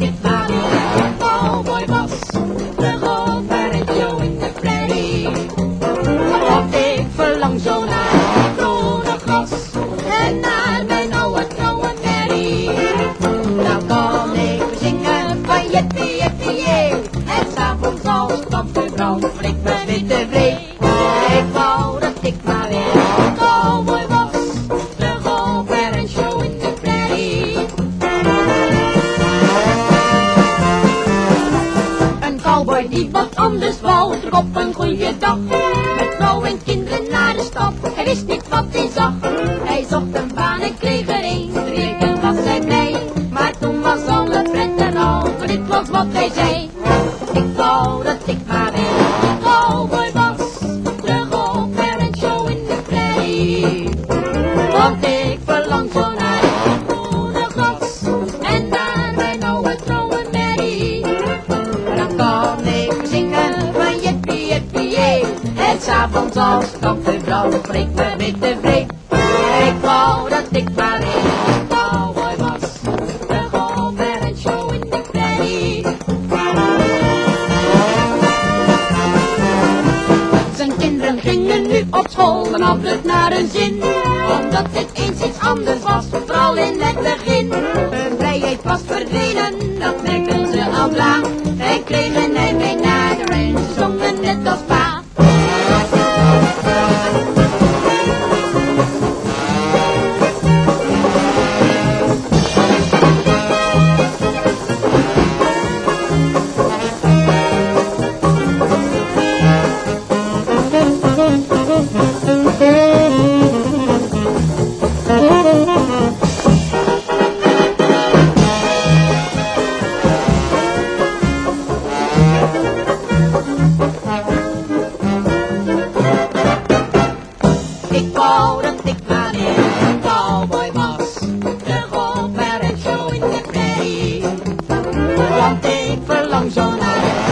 dit maar de cowboy was. De rover en Joe in de prairie. Want ik verlang zo naar het groene gras. En naar mijn oude trouwe Mary. Nou kan ik zingen van jippie jippie jee. En s'avonds als het kwam vuur brand, flik me witte vreemd. Ik wou dat ik Die wat anders valt er op een goede dag. Met vrouw en kinderen naar de stad, hij wist niet wat hij zag. Hij zocht een baan en kreeg er een, en was hij blij. Maar toen was alle pret en al, voor dit was wat hij zei. Ik wou dat ik maar een cowboy was, terug op en show in de prairie. S'avonds als kampvrouw spreekt me weer tevreden. Ik wou dat ik maar een cowboy was. Terug op een show in de prairie. Zijn kinderen gingen nu op school en hadden het naar hun zin. Omdat het eens iets anders was, vooral in het begin. Hun vrijheid was verdwenen, dat merkten ze al lang. En kregen want ik verlang zo naar